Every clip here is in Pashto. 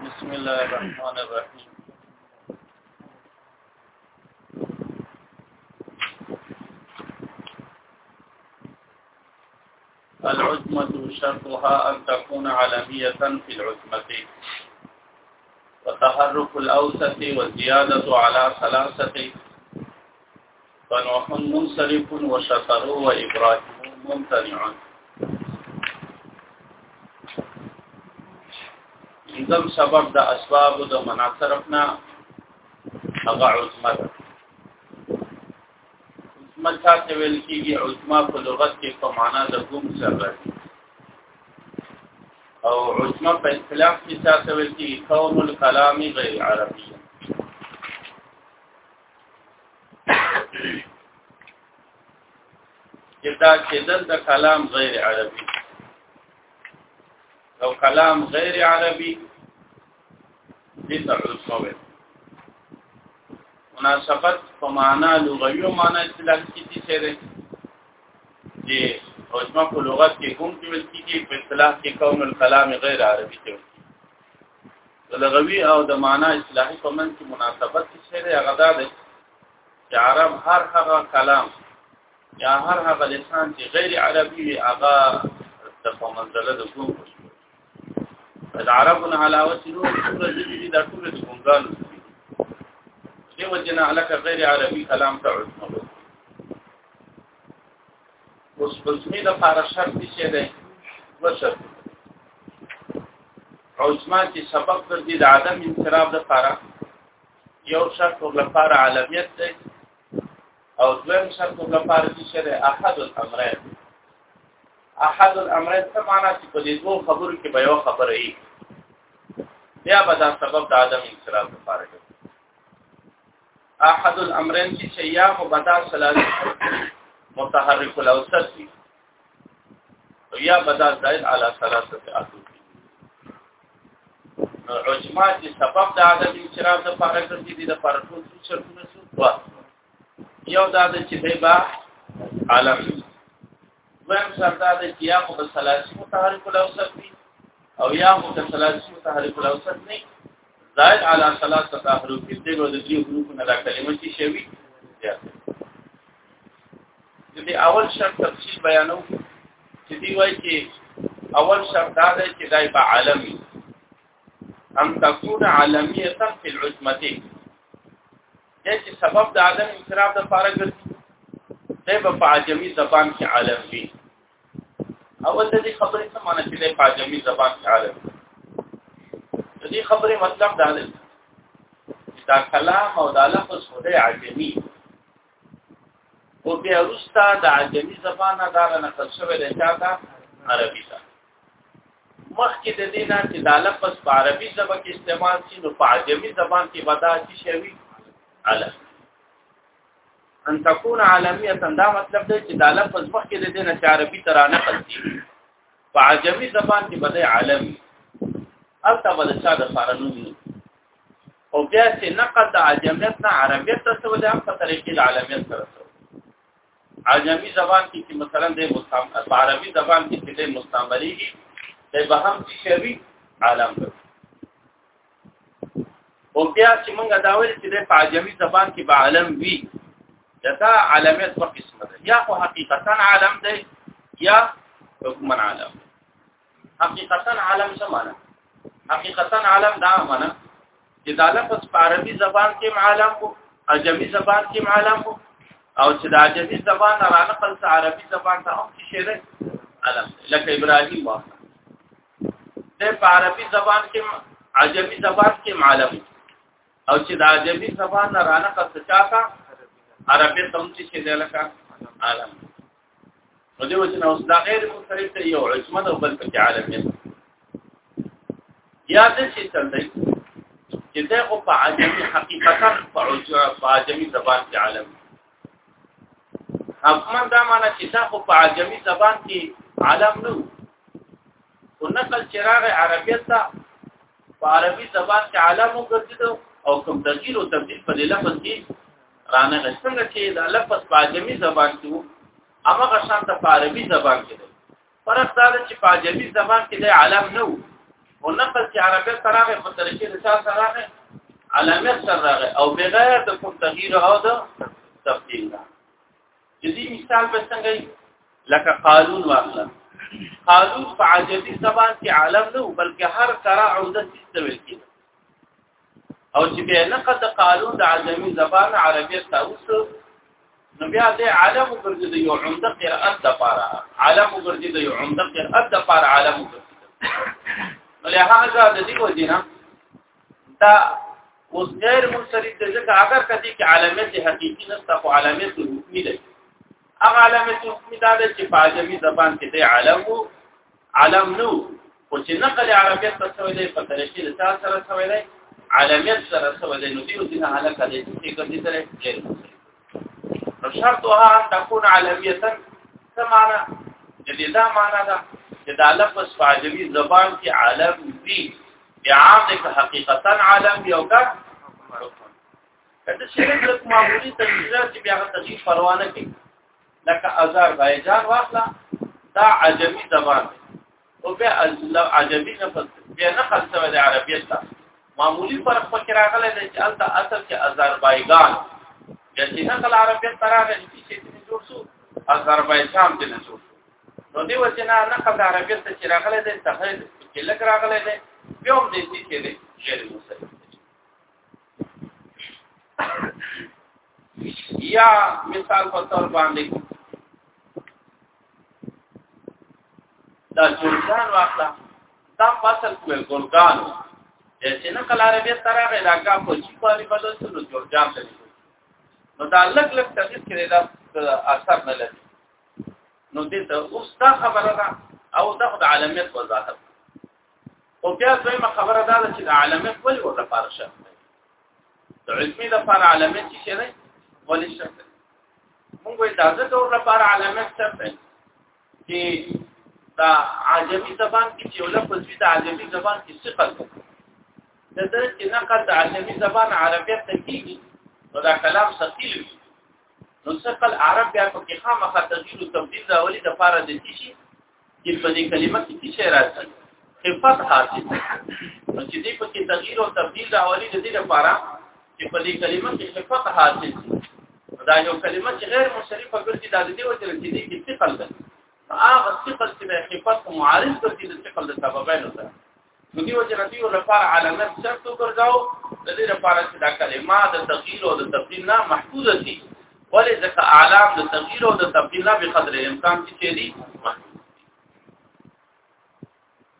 بسم الله الرحمن الرحيم العزمة شرطها أن تكون علمية في العزمة وتحرك الأوسط والزيادة على ثلاثة فنوح منصرف وشطر وإبراهيم ممتنع انزم سبب د اسباب د منع طرفنا هغه عظمت عظمت څه ویل کیږي عظما په لغت کې په معنا د کوم سره او عظما په اصطلاح کې څه ویل کیږي قوم الکلام غیر عربی دا کېدل د کلام غیر عربي او کلام غیر عربي د تعصب مناسبت په معنا لغوي او معنا اصطلاح کې دي چې دي او جمع په لغت کې کوم چې ویل کېږي په اصطلاح کې کون الکلام غیر عربي ته د لغوي او د معنا اصطلاحي په منځ کې مناسبت څه دی هغه دا دی چې عرب هر هغه کلام یا هر هغه لسان چې غیر عربي وي هغه د په منځله د کوم د عربونو علاوه چې نور ټول ژبې دي دا ټول د ګونګانو دي وجنه علاقه غیر عربي کلام ته عثمان اوس بزمی د پاره شرط څه دی وشر عظما کې سبب د دې د عدم انصراف د پاره یو شرط ور لپاره علمیت دی او دویم شرط ور لپاره چې دی احد الامرین احد الامرین څه معنی چې په دې دوه خبرو کې به یو خبره ای بیا به دا سبب د عدم انصراف لپاره احد الامرين چې شيا مبدا ثلاث متحرک الاوسط دي یا بدا زائد على ثلاثه اصل عجما چې سبب د عدم انشراف د پاره کوي دي د پاره ټول شرطونه څو یو دا د چې دی با عالم ویم سردا د چې یا متسلاسی متحرک الاوسط دي او یا متسلاسی متحرک الاوسط نه زائد علی ثلاثه حروف کې د دې حروف نه دا کلمه چې شوی د دې اول شرط تفصیل بیانو چې دی وایي چې اول شرط دا دی چې دای په عالمي ان تكون عالميه في العجمتين دا چې سبب د عدم انصراف د فارغ دی په عجمي زبان کې عالم وي اول د دې خبرې څه معنی چې د پاجمي زبان کې عالم د دې خبرې مطلب دا دی چې دا کلام او دا لفظ خو د عجمي او بیا وروسته د عجمي زبان نه دا نه خپل شوی دی چې دا عربي ده مخکې د دې نه چې دا لفظ په عربي ژبه کې استعمال شي نو په عجمي زبان کې ودا شي شوی عالم ان تكون عالميه دا مطلب دی چې دا لفظ مخکې د دې نه عربي تر نه قصدي په عجمي زبان کې بده عالم البته بده چا د فارنو او بیا چې نقل د عجمیت نه عربیت ته څه ولې هم په طریقې د عالمیت سره عجمی زبان کې چې مثلا د مستعمر په عربي زبان کې چې د مستعمري دی به هم شوی عالم دی او بیا چې موږ دا ویل چې د عجمي زبان کې به علم وي دا علامات په قسم ده یا خو حقیقتا عالم ده یا حکمن عالم حقیقتا عالم څه معنی حقیقتا عالم دا معنی چې دا لفظ په عربي زبان کې عالم وو عجمي زبان کې عالم وو او چې د عجمي زبان نه رانقل څه عربي زبان ته هم شي ده عالم لکه ابراهيم واه د عربي زبان کې عجمي زبان کې معلم او چې د عجمي زبان نه رانه قص چاته عربي تم چې شي لکه عالم نو دی وجه نه اوس دا غیر مختلف ته یو عجمه او بل پکې عالم یې یا د شي تل دی چې دا خو په عجمي حقیقتا په عجمي زبان کې عالم حکمن دا معنی چې دا خو په عجمي زبان کې عالم نو او نقل چراغ عربیت ته په عربي زبان کې عالم وګرځیدو او کوم تغییر او تبديل په لفظ کې رانه غشتنګ چې دا لفظ په عجمي زبان کې وو هغه شان ته په عربي زبان کې فرق دا چې په عجمي زمان کې د علم نه وو او نقل چې عربي سره غي مترکي د شاه سره غي علامه سره غي او بغیر د کوم تغییر او د تبديل نه جدي مثال به څنګه لکه قانون واخله قانون په عجمي زبان کې علم نه بلکې هر سره عوده سیستم کې او چې به نقد قالو د عجمي زبان عربیت تاوس نو بیا دې عالم ګرځي د یو عمده قرأت د پاره عالم ګرځي د یو عمده قرأت د پاره عالم ګرځي نو له هغه د دې وجینا دا اوس غیر منصرف ته ځکه اگر کدي کې علامت حقيقي نشته خو علامت حکمي ده هغه علامه توسمی دا ده چې په عجمي زبان کې دی علم وو علم نو خو چې نقل عربیت ته شوی دی په طریقې د تاسو سره شوی دی عالمیت سره شوی دی نو دیو دین هلکه دی چې کوي سره غیر نو شرطها ان تكون عالمیه سمانا جدي دا معنا ده چې دا لفظ په عجمي زبان کې عالم دی عام حقیقتا عالم دی او کا کله چې د معمولی تنظیمات چې بیا غته شي پروا نه کوي لکه ازار بایجان واخلا دا عجمی زبان او بیا عجمی نه پس بیا نه خلصه د عربیت ته معمولی فرق پکې راغلی دی چې البته اصل کې آذربایجان چې نه کله عربیت تراغه چې دې جوړ شو آذربایجان دې جوړ نو دی وجه نه نه کله عربیت ته چې راغلی دی تخیل کې لګ راغلی دی بیا هم دې چې دې غیر مسلمان یا مثال په تور باندې دا جلدان واخلا دا فصل کوي ګلګان چې نه کله عربي سره غي دا کا په چې په بدل سره جلدان دی نو دا لګ لګ تغیر کړي دا اثر نه لري نو دې ته اوس دا خبره ده او دا د عالمیت وضاحت او بیا دویمه خبره دا ده چې د علامه ولې ور لپاره شرط دی د علمي لپاره علامه چې شي نه ولې شرط دی موږ وایو دا د ور لپاره علامه شرط دی چې دا عجمي زبان کې چې ولا په ځوی د عجمي زبان کې څه خلک د دې چې نقل د عجمي زبان عربیت ته کیږي نو دا کلام ثقيل وي نو ثقل عرب بیا په کې خامخا تغییر او تبديل راولي د لپاره د شي چې په دې کلمه کې څه راځي خفت حاصل نو چې دې په کې تغییر او تبديل راولي د دې لپاره چې په دې کلمه کې خفت حاصل دا یو کلمه چې غیر مشرفه ګرځي دا د دې وجه چې دې کې ثقل ده هغه ثقل چې خفت معارض ګرځي د ثقل د سببینو سره نو دیو چې ندیو لپاره علامت شرط وګرځاو د دې لپاره چې دا کلمه د تغییر او د تبدیل نه محفوظه شي ولې ځکه اعلام د تغییر او د تبدیل نه به قدر امکان کې چي دي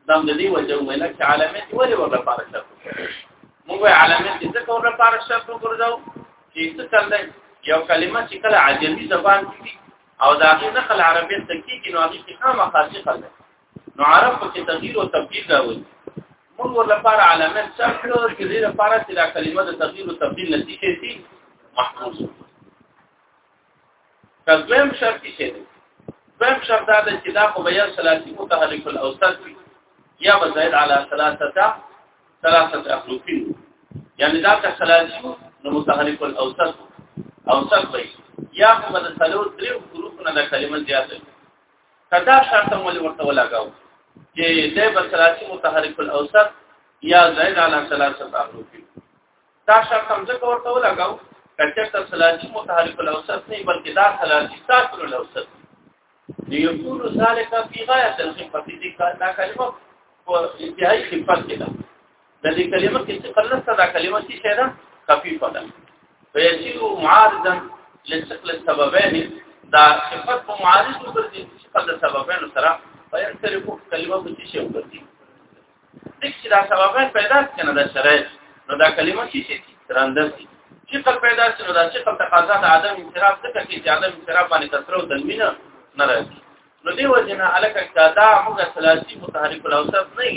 دم د دې وجه ویل چې علامت ولې ور لپاره شرط موږ علامت دې څه کول لپاره شرط وګرځاو چې څه کله یو کلمه چې کله عجمي زبان کې او دا هغه نقل عربي ته کېږي نو هغه کې خامخا څه کله نو عرب په کې تغییر او تبديل راوړي موږ ورلپاره علامات څرګ کړو چې دې لپاره چې دا کلمه د تغییر او تبديل نتیجه شي محفوظ کزم شرط شي دویم شرط دا چې دا په بیان ثلاثي متحرک الاوسط وي یا بزید علی ثلاثه ثلاثه اخلوفین یعنی دا که ثلاثي نو متحرک الاوسط اوسط وي یا په د ثلاثه درو حروف نه د کلمه زیاته کدا شرط مولي ورته ولاګاو چې د بصراتی متحرک الاوسط یا زائد علی ثلاثه احرف دا شرط هم ځکه ورته ولاګاو کچه ته ثلاثی متحرک الاوسط نه بلکې دا ثلاثی ساکن الاوسط ليكون ذلك في غايه الخفه دي دا کلمه په انتهایی خفت کې ده د دې کلمه کې چې قلت دا کلمه چې شه ده خفيفه ده فيصير معارضا لشکل السببين دا صفت په معارض وګرځي چې قلت سببين سره فينصرف کلمه په چې شه وګرځي دغه چې دا سببين پیدا کنه د شرایط نو دا کلمه چې شه ترانده شي چې قل پیدا شي نو دا چې قل تقاضا د عدم انصراف څخه کې چې عدم انصراف باندې کثرت او تنوین نه راځي نو دی وجنه الک دا موږ ثلاثي متحرک الاوصاف نه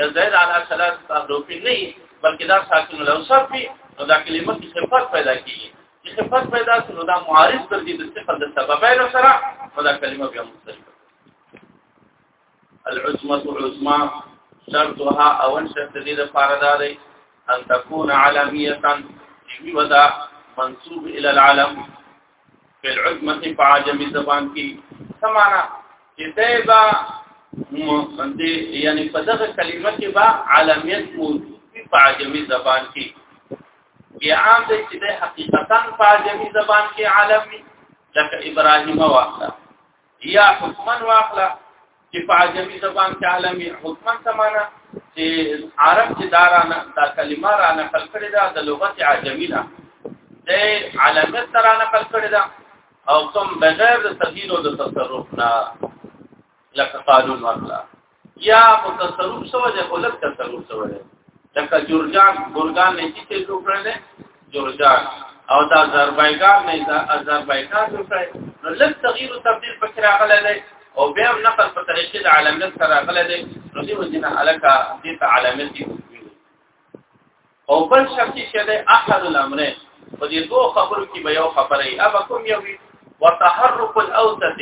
یا زائد علی ثلاث تحرفی نه بلکې دا ساکن الاوصاف دی نو دا کلمه کې صفات پیدا کیږي چې صفات پیدا شي نو دا معارض تر دې د صفات د سببینو سره نو دا کلمه بیا مختلفه العظمه العظمه شرطها او شرط دې د فاردا دی ان تكون علاميه وي ودا منسوب الى العالم فل عظمت په عجمي زبان کې سمانا چې دایبا دې یعنی په دغه کلمه کې با عالمیت موجود په عجمي زبان کې کې عام دې چې د حقیقتا په عجمي زبان کې عالمي لکه ابراهیم واخله یا حکمن واخلا چې په عجمي زبان کې عالمي حکمن سمانا چې عرب چې دارانه دا کلمه را نقل کړی دا د لغت عجمي ده د علامت سره نقل کړی دا او کوم بغیر د تدین او د تصرف نه لکه قانون واخلا یا متصرف سو ده ولک تصرف سو ده لکه جورجان ګورګان نه چې څه جوړ کړل جورجان او دا آذربایجان نه دا آذربایجان جوړ کړل نو لږ تغییر او تبديل پکې راغلی دی او بیا هم نقل په طریقې د علامت سره راغلی دی نو دې وجنه الکا دې ته علامت دي او بل شخصي چې ده احد الامرين په دې دوه خبرو کې به یو خبره ای ابا کوم یو وتحرك الاوسط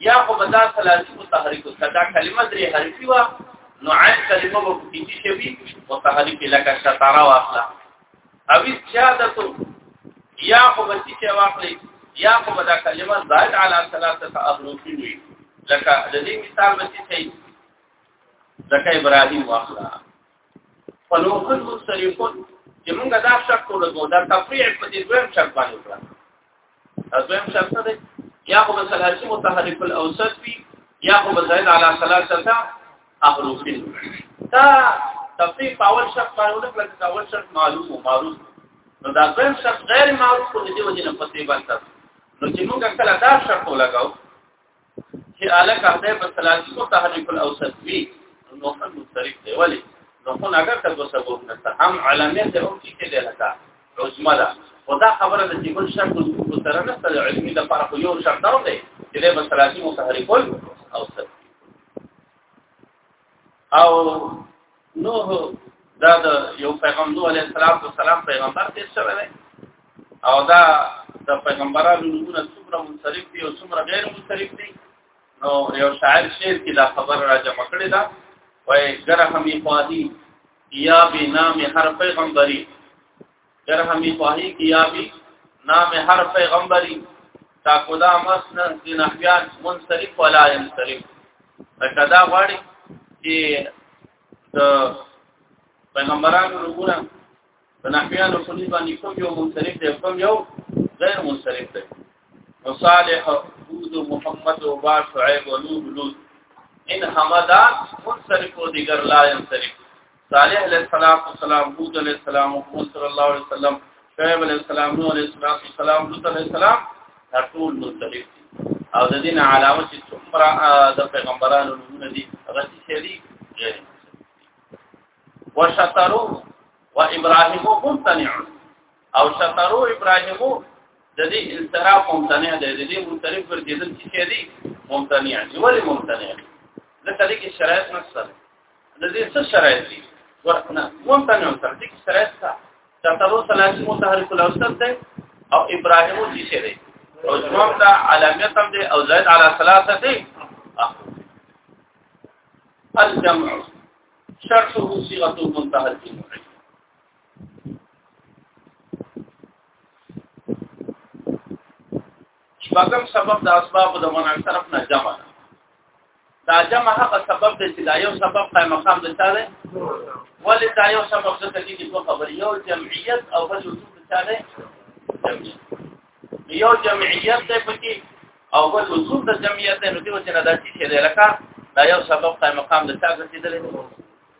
یا خو بدا ثلاثی متحرک صدا کلمه درې حرفی وا نو عین کلمه په کیږي چې وی متحرک لکه شطرا واخلا او زیادتو یا خو بچی چې واخلې یا خو بدا کلمه زائد علی ثلاثه اغروفی وی لکه د دې مثال بچی چې زکه ابراهیم واخلا فلوخن مصرفون چې موږ دا شک کولو دا تفریع په دې دویم شک باندې وکړه ازم شرط ده یا خو ثلاثي متحرک الاوسط وي یا خو زائد علی ثلاثه احرف دا تفصیل پاول شرط باندې ولکه دا اول شرط معلوم او معروف نو دا ځم شرط غیر معروف په دې وجه نه پته باندې نو چې موږ کله دا شرط ولګاو چې الک هدا په ثلاثي کو تحریف الاوسط وی نو خن مختلف دی ولی نو خو اگر ته کو سبب نشته هم علامه ته هم کې دی لکه عظما ده خدا خبره د دې بل شرط کو سره نه سره علمي د فرق یو شرط نه دی چې د ثلاثي متحرک الاوسط او نوح دا د یو پیغمبر نوح علیه السلام پیغمبر تیر شوی دی او دا د پیغمبرانو نمونه څومره منصرف دي او څومره غیر منصرف دي نو یو شاعر شعر کې دا خبر را جمع کړی دا وای ګره همي فادي یا به نام هر پیغمبري در همی خواهی کی یا بی نام هر پیغمبری تا خدا مسن دی نحویان منصرف ولا ينصرف کدا غواړي چې د پیغمبرانو رګونه د نحویانو په نسبت باندې کوم یو منصرف دی کوم یو غیر منصرف دی وصالح هود محمد و با شعیب و لوط لوط ان حمدا منصرف و دیگر لا ينصرف صالح علیہ السلام و سلام هود علیہ السلام و محمد صلی اللہ علیہ وسلم شعیب علیہ السلام نوح علیہ السلام و سلام لوط علیہ السلام ټول منصرف دي او د دین علاوه چې څومره د پیغمبرانو نمونه دي هغه چې دي غیر وشطروا وابراهيم ممتنع او سترو ابراهیمو د دې انصراف ممتنع دی د دې منصرف پر کېدل چې شي دي ممتنع دي ولې ممتنع دي ځکه دې کې شرایط نشته د دې څه شرایط دي ورنه ممتنع تر دې کې شرایط څه سترو ثلاثي متحرک الاوسط دی او ابراهیم چې شي دی او جمع دا علامت هم دی او زائد علی ثلاثه دی الجمع شرطه صيغه منتهى المعين شپږم سبب د اسباب د منع طرف نه جمع ده دا جمع هغه سبب دی چې دا یو سبب قائم مقام د چا دی ولې دا یو سبب څه کوي چې دوه خبرې یو جمعیت او بل وجود د چا دی یو جمعیت دی پکې او بل وجود د جمعیت دی نو دې وجه نه دا چې لکه دا یو سبب قائم مقام د چا ګرځیدل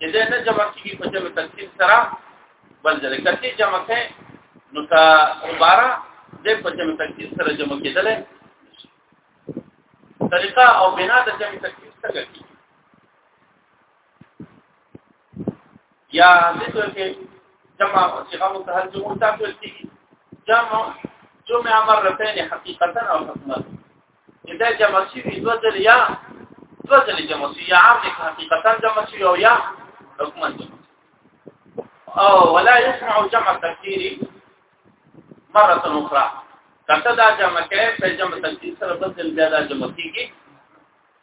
دې نه جمع کیږي په جمع تقسیم سره بل ځل کته جمع کې نو تا عبارت دې په جمع تقسیم سره جمع کېدل طریقه او بنا د جمع تقسیم څنګه کیږي یا دې څه کې جمع او صيغه متحد جمع تاسو کیږي جمع جمع مرتين حقيقه او حکمت دا جمع شي په دوه ځل یا دوه ځل جمع شي یا عام دي حقیقتا جمع شي او یا حکمن او ولا يسمع جمع تفسير مره اخرى کته دا جمع کې په جمع تفسیر سره بدل بیا دا جمع کیږي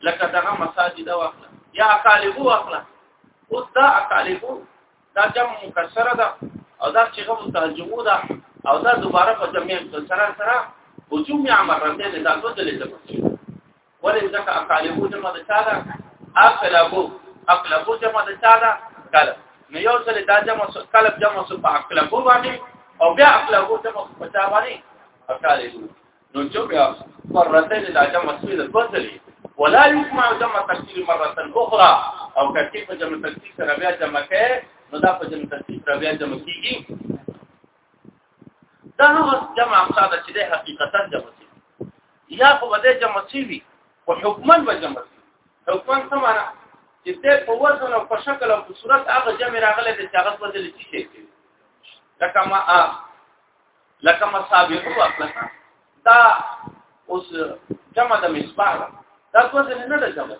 لکه دغه مساجد واخله یا اقالبو واخله اوس دا اقالبو دا جمع مکسره ده او دا چې کوم ترجمه ده او دا دوباره په جمع مکسره سره وجوم یا مرتين دا څه دلیل ده ولې ځکه اقالبو جمع ده چا ده اقلبو اقلبو جمع ده چا ده کله نو یو ځل دا جمع کلب جمع سو په اقلبو باندې او بیا اقلبو جمع په چا باندې اقالبو نو جو بیا مرتين دا جمع سوی د دوځلې ولا يجمع جمع تکثیر مره اخرى او کثیر په جمع تکثیر سره بیا جمع کې نو دا په جمع تکثیر سره بیا جمع کیږي دا نو جمع ساده چې د حقیقتا جمع شي یا خو به جمع شي وي او حکمن به جمع شي حکمن څه معنا چې د په وزن او په شکل او په صورت هغه جمع راغله چې هغه په دې کې شي لکه ما لکه مسابقه وکړه دا اوس جمع د مصباح دا څه ځل نه ده جمع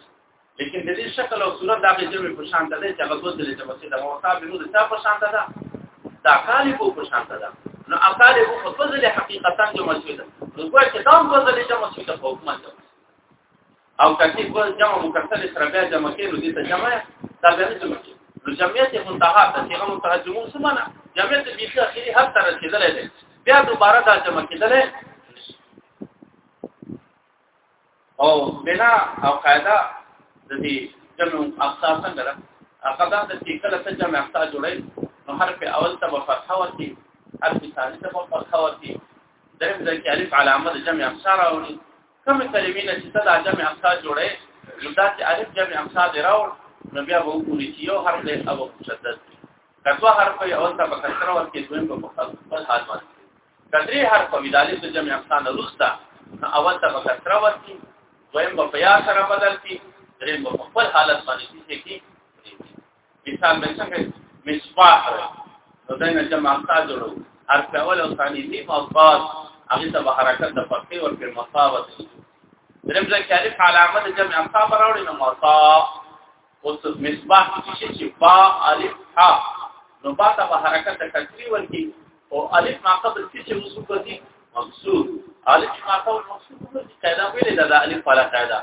لیکن د دې شکل او صورت دا به جمع په شان ده چې هغه څه ځل جمع شي دا مسابقه نو د څه په شان ده دا کالی په شان ده نو اقال په خپل ځل حقیقتا جمع شي ده نو کوی چې دا په ځل جمع شي د حکومت او کتی په جمع مکسر سره بیا جمع کې نو دې ته جمع دا بیا نه جمع کې نو جمعیت منتها ته چې هغه منتها جمع سمانه جمعیت دې چې اخیری حد تر رسیدلې ده بیا دوباره دا جمع کېدلې او بنا او قاعده د دې جمع اقصا څنګه ده هغه دا چې کله ته جمع اقصا جوړې نو حرف اول ته په فتحه ورتي حرف ثاني ته په فتحه ورتي دریم ځکه الف علامه د جمع اقصا راوړي کوم کلمې نه چې دا جمع امثا جوړه نو دا چې الف جمع امثا دی راو نو بیا به وګوري چې یو حرف دی او مشدد دی کله حرف یې اول ته په کسره ور کې دویم په مخالفت حال باندې کدري حرف په مدالې د جمع امثا نه روستا اول ته په کسره ور کې دویم په یا سره بدل کې دریم په خپل حالت باندې چې کې مثال به څنګه مصباح نو دا نه جمع تا جوړو هر اول او ثاني میم او صاد هغه ته حرکت د فتحې او پر مصابت درم ځکه چې الف علامه د جمع امتا براوړي نو مصا اوس مصباح چې چې با الف ها نو با ته حرکت د کثری ورکی او الف ما قبل چې مسوکتی مقصود الف ما قبل مقصود چې قاعده ویلې ده د الف ولا قاعده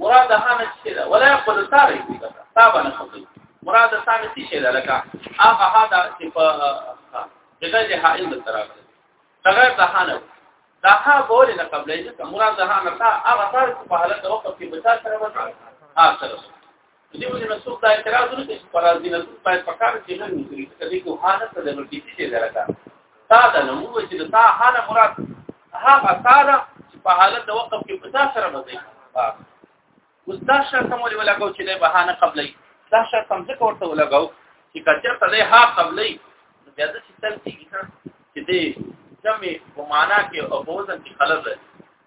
مراد د هغه څه ده ولا خپل ساري دی دا باندې خپل مراد د ساري څه شي ده لکه هغه هدا چې په دغه د حائل د طرف ده غیر د هانه دا ها بول نه قبلې ده مراد د هانه تا هغه ساري په حالت وخت کې بچا سره وځه ها سره دیو جن څوک دا اعتراض نه کوي پر ازي نه څوک باید پکار کې نه نکري کله کو حالت ته د ورکی چې درکا تا دا نو مو چې تا حاله مراد هغه تا دا چې په حالت د وقف کې پتا سره مزي وستا شر سم ولې ولا کو چې له بهانه قبلې دا شر سم څه کوته ولا کو چې کچر ته له ها قبلې بیا د چې تل کېږي چې دې جمع په معنا کې او په وزن کې خلل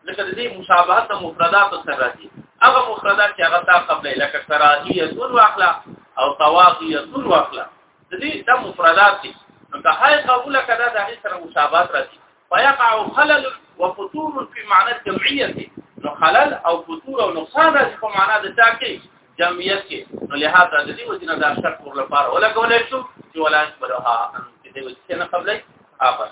لکه د دې مشابهت د مفردات سره راځي هغه مفردات چې هغه تا قبل لکه کراهیه تون واخلا او تواغیه تون واخلا د دې د مفردات دي نو که هاي قبول کړه د هغه سره مشابهت راځي فيقع خلل وفتور في معنى الجمعيه نو خلل او فتور او نقصان راځي په معنا د چا کې جمعیت کې نو لهدا د دې وجنه دا شرط ور لپاره ولا کولای شو چې ولا بلها ان دې وجنه قبلې آباد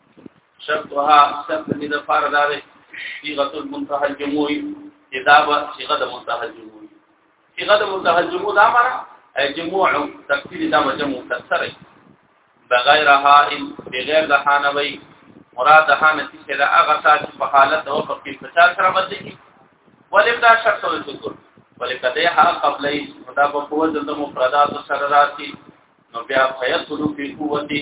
شرطها شرط دې د فار دارې صيغه المنتهى الجموعي کتاب صيغه د منتهى الجموعي صيغه د منتهى الجموع دا مرا جموع تفسیر دا جمع تفسیر بغیر ها ان بغیر د حانوي مراد ها نتیجه دا هغه سات په حالت او په کې فشار سره بدلې کی ولې دا شرط او شکر ولې کده ها قبلې دا په قوت د مفردات سره راځي نو بیا فیصلو فی قوتي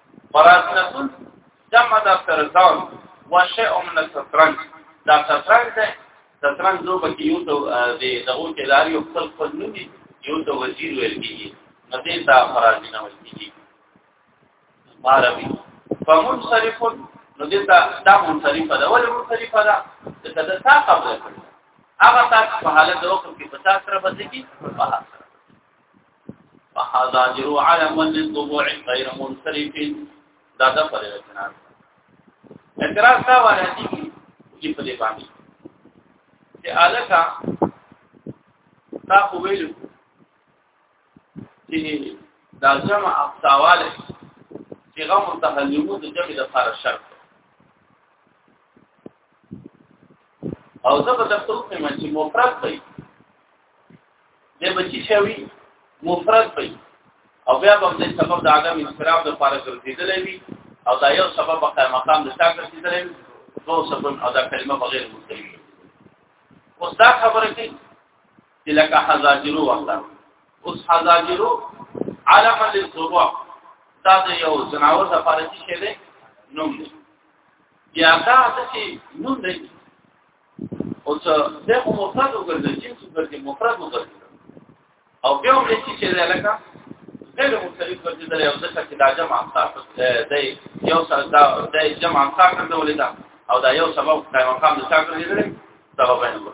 فراسنتون جمع د سرطان وشئ من الشطرنج دا شطرنج ده شطرنج لوبه کې یو ته د دغو کې لار یو خپل خپل نوم دی یو ته وزیر ویل کېږي نو دې ته فرازي نه ویل کېږي عربي فمنصرف نو دې ته دا منصرف ده ولې منصرف ده چې دا تا قبل کړ هغه تاسو په حالت د وخت کې په تاسو سره بدلږي په حالت فحاضروا على من الضبوع غير منصرف دا د پر اعتراض اعتراض دا وایي چې په دې باندې چې الکا تا خو ویل چې دا جمع اقصاواله چې غو متحلمو د جمع د فار شرط او زه به تاسو ته چې مفرد دی د بچی شوی مفرد وي او بیا به د سبب د عدم انصراف لپاره ګرځیدل وي او دا یو سبب په مقام د شاګر ګرځیدل وي دوه سبب او دا کلمه بغیر مستوي اوس دا خبره کې چې لکه حزاجرو وخته اوس حزاجرو علم للضبع دا د یو جناور د فارسی شه ده نوم دی یا دا چې نوم دی او څه ده خو مفرد وګرځي جنس وګرځي مفرد وګرځي او بیا هم چې چې لکه غیر مختلف ورته د یو ځکه چې دا جمع امثال د یو سره دا د جمع امثال څنګه ولیدا او دا یو سبب قائم مقام د څاګر دی سبب نه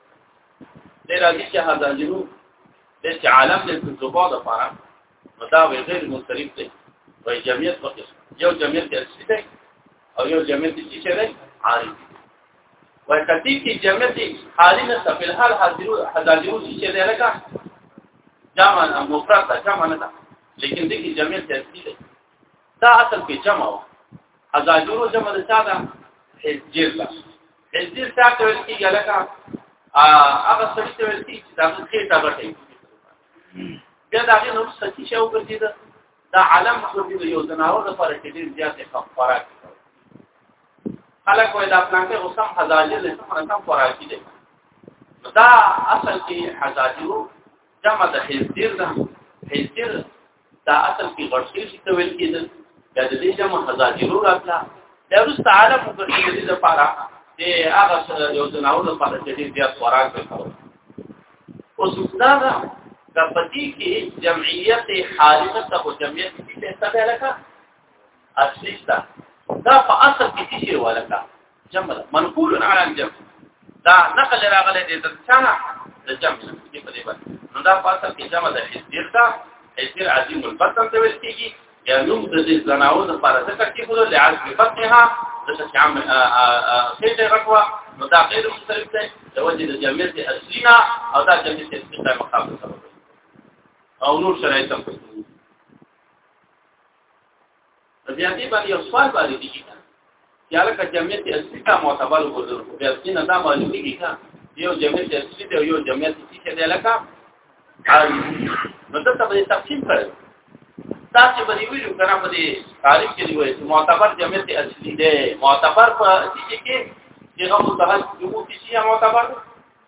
دې راځي چې هدا جنو د چې عالم د تجربه د لپاره مدا غیر مختلف دی وای جمعیت پکې یو جمعیت کې اصلي دی او یو جمعیت چې څه دی عارف وای کتی کې جمعیت حالي نه په الحال حاضرو حاضرو چې څه دی لکه جمع نه مفرد ده جمع نه ده لیکن دې کې جمعیت اصلي دی دا اصل کې جمع و حاضرو جمع ده څه ده حجر تنزیل څه ته ویل کیږي لکه هغه څه ته ویل کیږي چې دا موږ کې تا غټي بیا دا غي نو څه چې شو ګرځي دا دا عالم خو دې یو جناور لپاره چې ډیر زیات خبره کوي خلک وایي دا پلان کې اوسم حزاجه له څه نه خوراکي دي دا اصل کې حزاجه جمع د حزیر ده حزیر دا اصل کې غړسي چې ویل کېدل دا د دې جمع حزاجرو راتلا دا رست عالم وګرځي د دې لپاره د هغه سره یو ځناو لپاره چې دې بیا خوراک وکړو اوس دا د پتی کې جمعیت حالمه او جمعیت کې څه څه لکه اصلي دا په اصل کې څه ولکه جمع منقول علی الجمع دا نقل راغلی دی د څنګه د جمع کې په دې باندې نو دا په اصل کې جمع د حذیر دا حذیر عظیم البطن ته ویل کېږي یا نوم د دې زناو د لپاره د تکلیف له لحاظ په بطنها د شخص عام خېټه غټوا نو دا غیر مختلف دی د وجه د جمعیت اصلینا او دا جمعیت استقامه مقابله سبب او نور شرایط هم بیا دې باندې یو سوال باندې کیږي چې هغه جمعیت اصلي ته معتبر وګرځول خو بیا څنګه دا معلوم کیږي چې یو جمعیت اصلي دی یو جمعیت چې دی لکه نو دا ته به تقسیم کړو تاسو به ویلو کنه په دې تاریخ کې دی وایي معتبر جمعیت اصلي دی معتبر په دې کې هغه متحد جمهور کې معتبر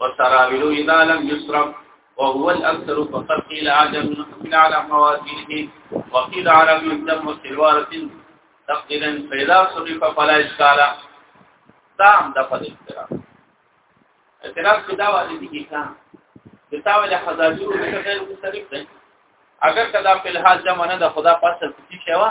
والتراويل اذا لم يصرف وهو الاكثر فقد قيل عجم من على موازينه وقيل عربي دم سلوارة تقديرا فإذا صرف فلا إشكال تام دفع الاختلاف اختلاف کې دا واضح دي کې کام دتا ولا حضاجو څخه غیر مختلف دي اگر کدا په الحال جمع نه د خدا پاسه څه شي وا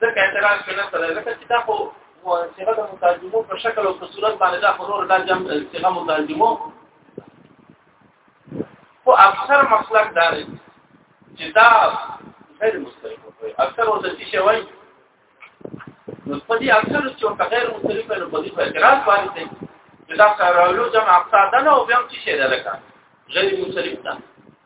ځکه اعتراض کړه سره لکه چې دا خو صيغه د مترجمو په شکل او په صورت باندې دا خو نور دا جام صيغه مترجمو خو اکثر مسلک دا دی چې دا غیر مستقیم وي اکثر ورته شي وای نو په دې اکثر چې په غیر مستقیم په بدی په اعتراض باندې دی چې دا سره له جمع اقصا ده نو بیا هم شي ده لکه غیر مستقیم ده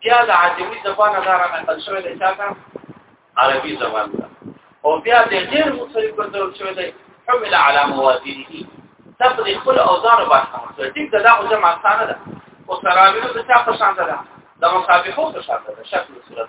بیا د عجمي زبان نه راغلی شوی دی چې عربي زبان ده او بیا د غیر مصرف ګرځول شوی دی حمل على موازینه تبدي خپل اوزار باندې ټیک دا خو جمع ثانه ده او سراویلو د چا په شان ده د مصابيحو په شان ده شکل صورت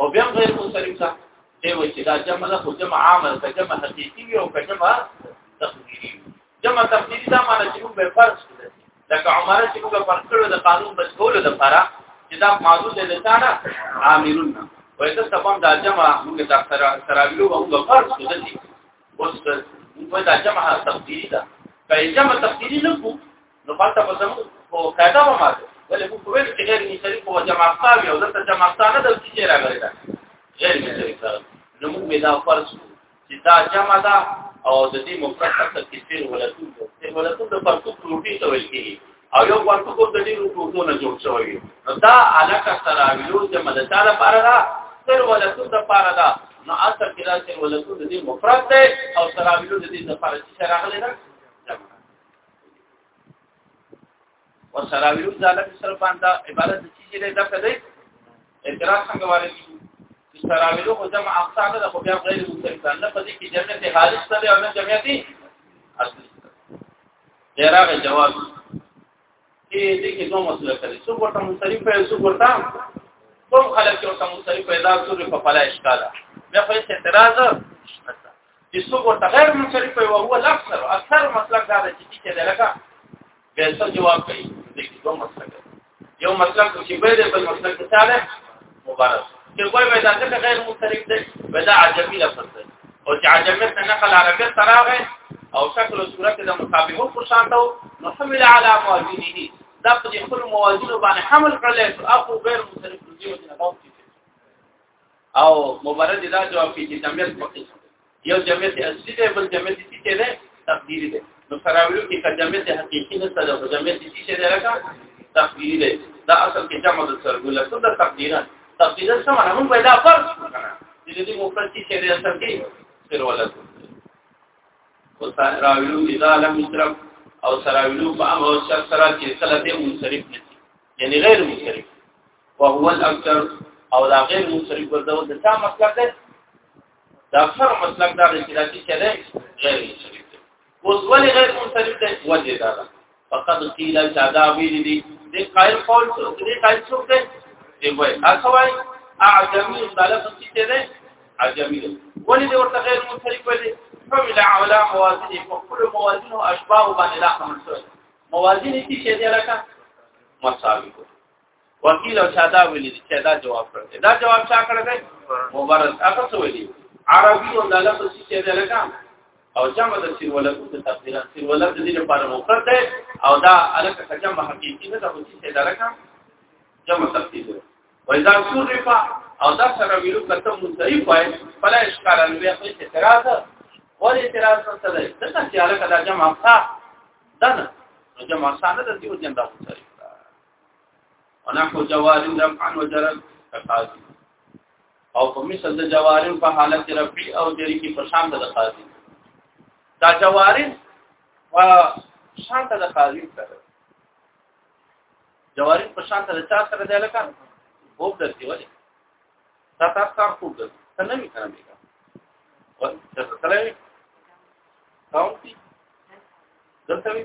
او بیا غیر منصرف ده دی وایي چې دا جمع ده خو جمع عامه ده جمع حقيقي وي او جمع تقديري وي جمع تقديري دا معنی چې موږ به فرض کړو لکه عمر چې موږ فرض کړو د قانون مسئول لپاره چې دا معذور دي لسانه عاملون نه وایي دا تمام دا جمع موږ د اکثر سراویلو موږ فرض کړو دي اوس موږ دا جمع تقديري ده کله جمع تقديري نه کو نو پاتې به زمو په قاعده به ماته ولې په کوم کې غیر مثالی په جمع ثابت او دلته جمع ثابت د چې راغلی دا غیر مثالی سره نو موږ به دا فرض چې دا جمع ده او د دې مفرد اصل کې فعل ولتون ده فعل ولتون د فرقو پروټي ته ویل کېږي او یو ورته کو د دې روپو نه جوړ شوی نو دا علاقه سره ویلو چې مدته لپاره دا سر ولتون د لپاره دا نو اصل کې دا سر ولتون د دې مفرد ده او سره ویلو د دې لپاره چې راغلی ده وسراویو ځاله سره باندې عبارت د چیزې له دغه دی اعتراض څنګه وارد شو چې سراویو خو جمع اقصا ده خو بیا غیر مستقیم نه پدې کې جمعیت حالت سره او نه جمعیت اصلي جراغ جواب کې دې کې دوه مسله کړي څو ورته مصرف په څو ورته کوم خلک چې ورته مصرف پیدا څو په فلا اشکاله بیا خو اعتراض چې څوک ورته غیر منصرف وي او هو الاکثر اکثر مسلک دا دی چې چې لکه به څه جواب کوي د دې دوه مسلک یو مسلک چې به د بل مسلک سره مبارز چې کوئی به دا څه غیر منصرف دی به دا عجبي لفظ دی او چې عجبي څه نقل عربي تراغه او شکل او صورت د مطابقو پر شان ته نو حمل علی موازینه دا په خپل موازینو باندې حمل کړل او غیر منصرف دی او نه او مبارک دا جواب کې چې جمعیت پکې یو جمعیت اصلي دی بل جمعیت چې څه دی تقدیری دی نو سراویلو کې که جمعیت حقیقي نه سره او جمعیت چې څه دی راکا تقدیری دی دا اصل کې جمع د سرګوله څه د تقدیرا تقدیرا څه معنی هم پیدا فرض کنه چې دې مفرد چې دی اصل کې سر ولته او سراویلو اذا لم يشرب او سراویلو په امر شرط سره چې کله ته منصرف نه یعنی غیر منصرف وهو الاکثر او دا غیر منصرف ورته د تا مسلک ده دا اکثر مسلک دا چې دا چې ده غیر منصرف ده اوس ولې غیر منصرف ده وجه دا ده فقط قیل چې دا ویل دي د قائل قول څوک دی قائل څوک دی دی وای اخوای اعجمی طالب څه ده عجمی ده ولې د ورته غیر منصرف ولې فمل علا موازین په کل موازین او اشباح باندې لا خمسه موازین دي چې دی لکه مساوي وکیل او شاده ویلي چې دا جواب کړی دا جواب چا کړی دی مبارز هغه څه ویلي عربي او د لفظ چې دی لکه او جمع د سیر ولد څه تقدیر سیر ولد د دې لپاره مفرد دی او دا الکه کجم حقیقي نه ده خو چې دا لکه جمع تقدیر دی وإذا صرف او دا سره ویلو کته مضعیف وای فلا اشکال الوی خپل اعتراض ولې اعتراض څه دی دا چې الکه دا جمع صح ده نه جمع صح نه ده دیو جندا مضعیف ونحو جواري رفعا وجرا قاضي او په مثل د جواري په حالت رفعي او جري کې په شان د قاضي دا جواري و شان د قاضي سره جواري په شان د چا سره دی لکه هو د دې ولې دا تاسو کار کوو ته نه می کنه میګا و څه سره وي تاسو دلته وي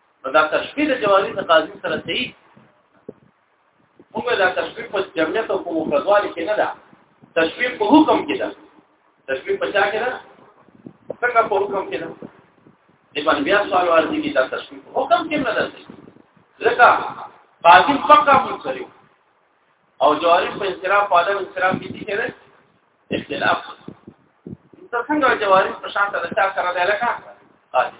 دا تشبیه د جوازي تقاضي سره صحیح موږ دا تشبیه په جمعیت او په مفردوالي کې نه ده تشبیه په حکم کې ده تشبیه په چا کې ده څنګه په حکم کې ده د باندې بیا سوال ورته کې دا تشبیه په حکم کې نه ده ځکه باطل پکا منصرف او جواری په انصراف په عدم انصراف کې دي کېږي اختلاف څنګه جواری په شان ته د چا سره ده لکه قاضي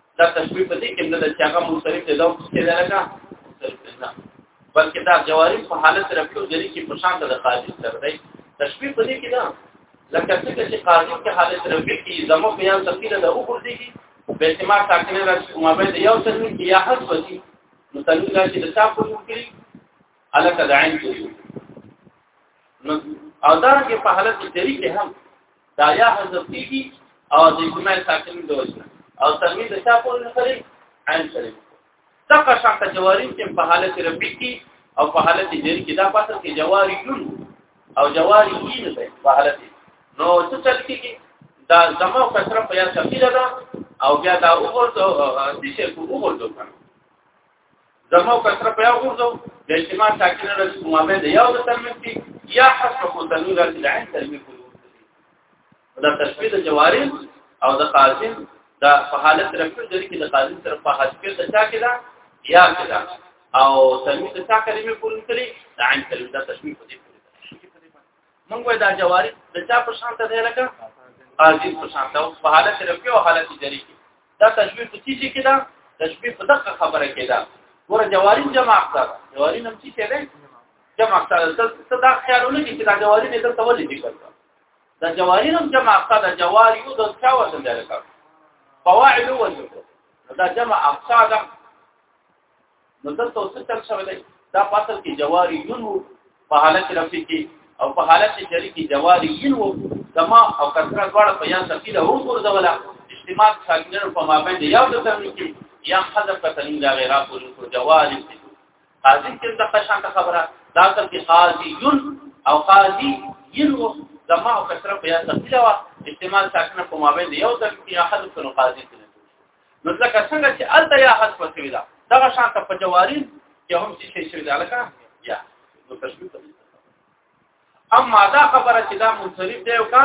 دا تشبیه په دې کې نه ده چې هغه مختلف دی لوګ کې ده لکه نه بلکې دا جواری په حالت رکھو جری کې په شان د قاضي سره دی تشبیه په دې کې ده لکه څنګه چې قاضي په حالت رکھو کې زمو بیان تفصیل ده او ګرځي به اعتماد تاکنه راځي ما به یو تنوین کې یا حد وځي نو تنوین راځي د تاسو په وکړي الکه د عین کې نو او دا کې په حالت جری کې هم دا یا حذف کیږي او د اجماع ساکن د وجه او تنوین د چا پورې نه کړی عین سره تقه شخص جواری چې په حالت ربی کې او په حالت جری کې دا پاتې کې جواری جون او جواری یې نه ده په حالت نو څه چل کېږي دا زمو کثره په یا سفیره ده او بیا دا وګورځو چې څه وګورځو کنه زمو کثر په یو ورځو د اجتماع ساکنه رس کومه به د یو د ترمیم کې یا حسب کو تنویر د عین ترمیم کو دا تشبیه د جوارین او د قاسم دا په حالت رفع د کې د قاسم سره په حسب کې د چا کې دا یا کې دا او ترمیم د چا کلمې پورې کړی د عین ترمیم د تشبیه په دې مونږ وای دا جوارین د چا په شان ته دی لکه قاسم په شان ته په حالت رفع او حالت جری کې دا تشبیه په څه کې ده تشبیه په دغه خبره کې ده ور جوارین جمع اکثر جوارین هم څه ده جمع اکثر څه دا خیال ولګي چې دا جوارین د تولې دي کړه دا جوارین هم جمع اکثر دا جوار یو د چا وزن ده لکه فواعل وزن دا جمع اکثر نو دلته اوس تل شوی دی دا پاتل کې جواری یون وو په حالت رفی کې او په حالت جری کې جواری یون وو دما او کثرت واړه په یان سفیده هم ورځولا اجتماع ساکنر په مابین دی یو د ترمن کې یا حذف تنین دا غیره پورې کو جواری قاضی کې د قشان خبره دا تل کې قاضی یون او قاضی یون وو دما او کثرت په یان سفیده وا اجتماع ساکنر په مابین دی یو د کې حذف تنین قاضی نو ځکه څنګه چې الته یا حذف شوی دا دغه شان ته په جواری کې هم څه شي شوی دا لکه یا نو تشبیه اما دا خبره چې دا منصرف دی او کا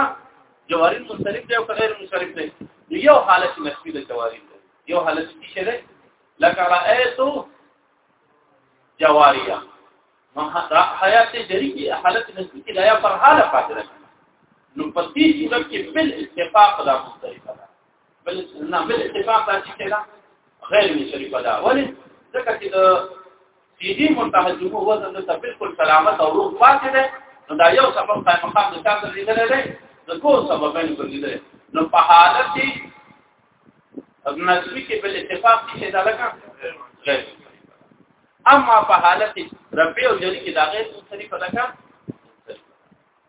جواری منصرف دی او غیر منصرف دی یو حالت نسبی د جواری دی یو حالت کې شه دی لکه رأیتو جواریه نو حیات جری کی حالت نسبی کې لایا پر حاله پاتره نو پتی صورت کې بل اتفاق دا مختلفه بل نه بل اتفاق دا چې دا غیر مصرف ده ولی ځکه چې د سیدی متحجمو وزن د بالکل سلامت او روغ پاتې ده نو دا یو سبب قائم مقام د چا تر لیدل دی د کو سبب نه کړی دی نو په حالت کې ابن نسوی کې بل اتفاق کې دا لکه غیر اما په حالت ربي او جری کې دا غیر مصرف لکه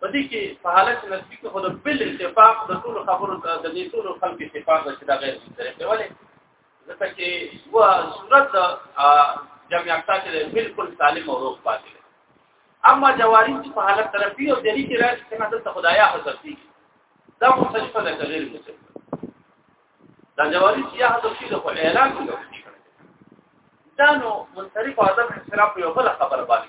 په دې کې په حالت نسبی کې خود بل اتفاق د ټول خبرو د دې ټول خلک اتفاق چې دا غیر مسترب دی ولې ځکه چې و صورت جمع اکتا کې بالکل سالم او روغ پاتې دی اما جواری چې په حالت طرفي او جری کې راځي چې نه د خدایا حضرت دی دا مستشفه ده غیر مسترب دا جواری چې حضرت دی خو اعلان کوي دا نو منصرف عادت خلاف یو بل خبر باندې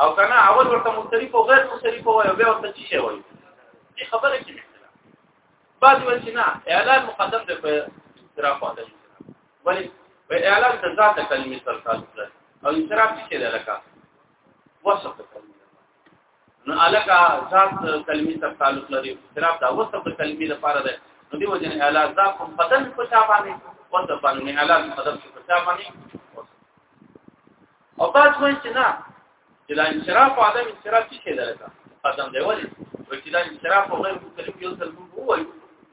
او کنه اول ورته مختلف او غیر مختلف وای او بیا ورته چی شي وای دې خبره کې مثلا بعد ول چې نه اعلان مقدم دی په اعتراف واده ولی په اعلان د ذات کلمې سره تعلق لري او اعتراف کې دی لکه وصف کلمې نو الکه ذات کلمې سره تعلق لري اعتراف دا وصف کلمې لپاره ده نو دی وجه نه اعلان ذات کوم بدن په چا باندې وصف باندې اعلان مقدم په چا باندې او تاسو وایئ چې نه چې لا انصراف او عدم انصراف څه دی لکه قدم دی ولې چې دا انصراف او غیر مختلف یو څه وایي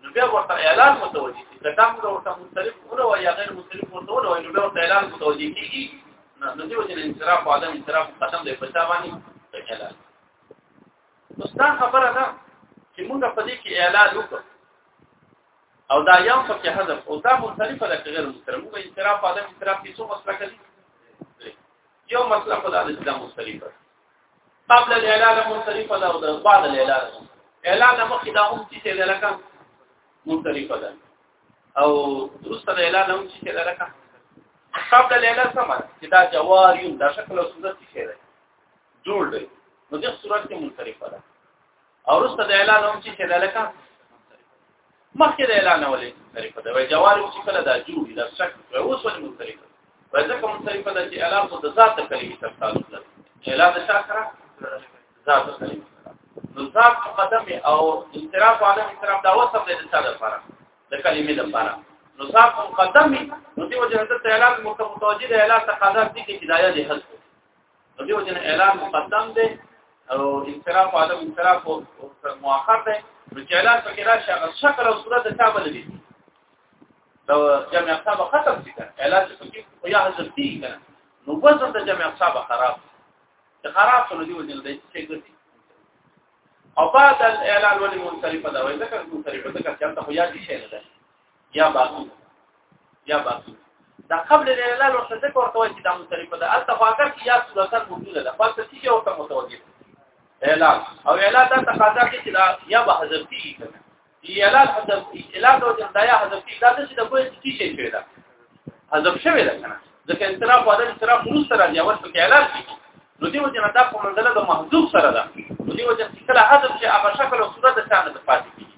نو بیا ورته اعلان متوجي چې دا موږ ورته مختلف ونه وایي یا غیر مختلف ورته ونه وایي نو بیا ورته اعلان متوجي کیږي نو دیو چې انصراف او عدم انصراف قدم دی په تا باندې اعلان نو دا خبره ده چې موږ په دې کې اعلان وکړو او دا یو پکې حذف او دا مختلفه ده غیر مختلفه موږ انصراف عدم انصراف کې څو مسله کوي یو مسله په دغه اسلام مختلفه قبل الاعلان مختلفه ده او بعد الاعلان اعلان مخکې دا هم چې ده لکه مختلفه ده او درسته د اعلان هم چې ده لکه قبل الاعلان سمه چې دا جوار یو دا شکل او صورت څه ده جوړ دی نو دغه صورت کې مختلفه ده او رسته د اعلان هم چې کېده لکه مخکې د اعلان ولې طریقه ده وای جوار چې کله دا جوړي دا شک اوس ولې مختلف ده وای ځکه مختلف ده چې اعلان خو د ذات کلمې سره تعلق لري اعلان د شاکره ذات کلمې نو ذات مقدم او انصراف او عدم انصراف دا وسم دی د څه لپاره د کلمې لپاره نو ذات مقدم نو دی وجه حضرت اعلان متوجه د اعلان تقاضا دي چې دایا دي حذف په دې وجه اعلان مقدم دی او انصراف عدم انصراف او مؤخر دی نو چې اعلان پکې راشي هغه شکل او صورت ته تابع دی دا جمع حساب ختم شي اعلان چې پکې خو یا حذف دي کنه نو وزن د جمع حساب خراب دی خراب شول دی وجه دی چې ګرځي او بعد الاعلان ولې منصرفه دا وایي ځکه منصرفه ځکه چې تاسو یا دي شي نه یا باقی یا باقی دا قبل الاله لو څه ذکر ورته وایي دا مصرفه ده البته خو اگر کې یا صورتن موجوده ده خپل څه یو ته متوجه اعلان او اعلان دا تقاضا کوي چې دا یا به حذف کیږي کنه دی اعلان حذف کی اعلان د وجه دا یا حذف کی دا چې د کوی څه شي شوی دا حذف شوی ده کنه ځکه انصراف او د انصراف نور سره دی اول په اعلان کې نو دی وجه دا په منځله د محذوف سره ده نو دی وجه چې کله حذف شي هغه شکل او صورت څنګه د پاتې کیږي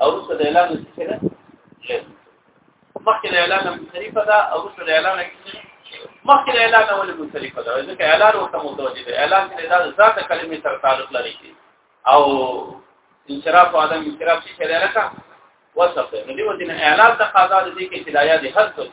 او رسو د اعلان څه کړه مخکې د اعلان مختلفه ده او رسو د اعلان مخکې د اعلان ولې مختلفه ده ځکه اعلان ورته متوجه ده اعلان کې دا ذات کلمې سره تعلق لري او انصراف او عدم انصراف څه کړه لکه وصف ده نو دیو دین اعلان تقاضا دې کې چې دایا دې حل کوي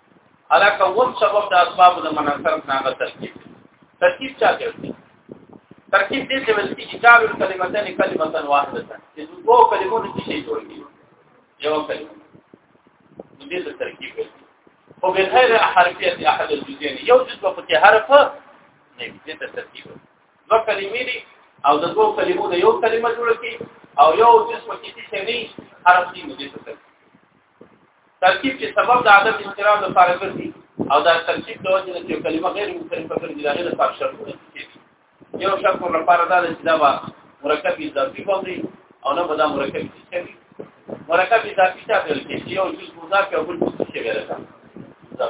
علاکه وم سبب د اسباب د مناسب ناغه ترکیب ترکیب چا کوي ترکیب دې څه ولې چې چا ول کلمتان کلمتان واحده ده چې دوه کلمونه چې شي جوړ دي یو کلمه دې څه ترکیب کوي او به غیر حرفیت احد الجزئین یو جز په کې حرف نه دې ته ترکیب دوه کلمې دي او د دوه کلمو د یو کلمه جوړ کی او یو جز په کې چې نه حرف دې دې ته ترکیب ترکیب چې سبب د عدم انقراض لپاره ګرځي او دا ترکیب د وجه نه چې کلمه غیر منصرفه ګرځي دا غیر صاحب شرط دی یو شرط پر لپاره دا چې دا وا مرکب اضافي باندې او نه بدا مرکب اضافي مرکب اضافي څه ویل کېږي یو جز مضاف او بل څه ویل کېږي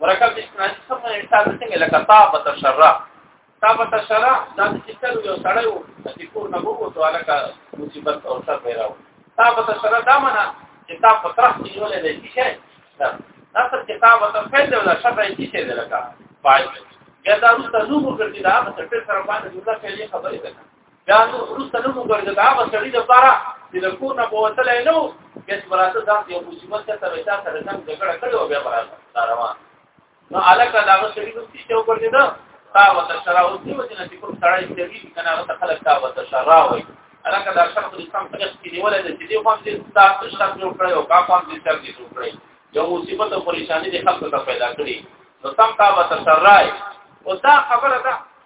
مرکب استناس سم انسان څنګه لکه تاب تشرع تاب تشرع دا چې کله یو سړی وو چې کور نه وو ته علاقه مصیبت او شر پیراو تاب تشرع دا معنا چې تاب په طرف کې یو لري چې شي دا اصل چې تاب ته فعل دی ولا شر دی چې دی لکه فاعل بیا دا رسته نو وګرځي دا په څه سره باندې جمله کې خبرې ده دا نو ورسته نو موږ د هغه سړي لپاره چې د کور نه بوتل نه و بیت براته دا یو مصیبت ته تر تا سره څنګه جګړه کړو بیا براته روان نو علاقه دا سړي نو چې یو پر دې دا تا وته شرا او دې وجه نه چې کوم سړی سړي کنه هغه خلک تا وته شرا وای علاقه دا شخص د اسلام په اخ کې نیول دي چې دوی هم دې تاسو شخص جوړ کړی او کا هم دې شر دې جوړ کړی یو مصیبت او پریشانی دې خلکو ته پیدا کړی نو تم تا وته شرای او دا خبره ده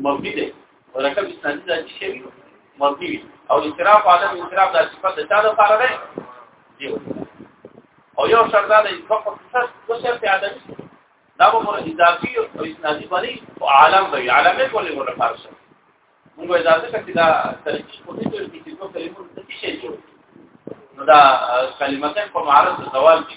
مبني دی مرکب ثاني د شی مبني او اعتراف عدم اعتراف د صفات د چا لپاره دی یو او یو شرط دا دی چې په صفات د شرط عدم دا به مر اضافي او اسنادي باندې او عالم به عالم به ولې مر فارس موږ اجازه کړی دا ترکیب په دې ډول کې چې څو کلمې د شی جوړ نو دا کلمتين په معرض د زوال کې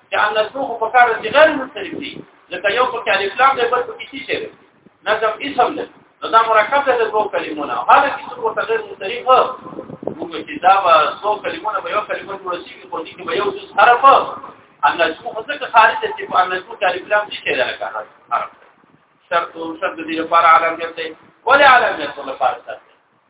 چې ان نسبو په کار دي غیر منصرف دي لکه یو په کې اسلام دی بل په کې شي نظم اسم دی نو دا مرکب ده د دوه کلمو نه هغه چې څو ورته غیر منصرف هو موږ چې دا به څو کلمو نه به یو کلمه جوړ شي په دې کې به یو څه حرف ان نسبو ځکه خارج دي چې په ان نسبو کې اسلام دي چې لکه حرف شرط شرط دې لپاره علامه دی ولا علامه لپاره شرط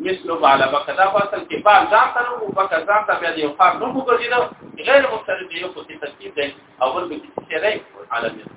مثلو بالا بکه دا فاصل کې بار ځان ته نو بکه ځان ته بیا یو خار نو وګرځیدو غیر مختلف یو په ترتیب دی اول به چې دی عالم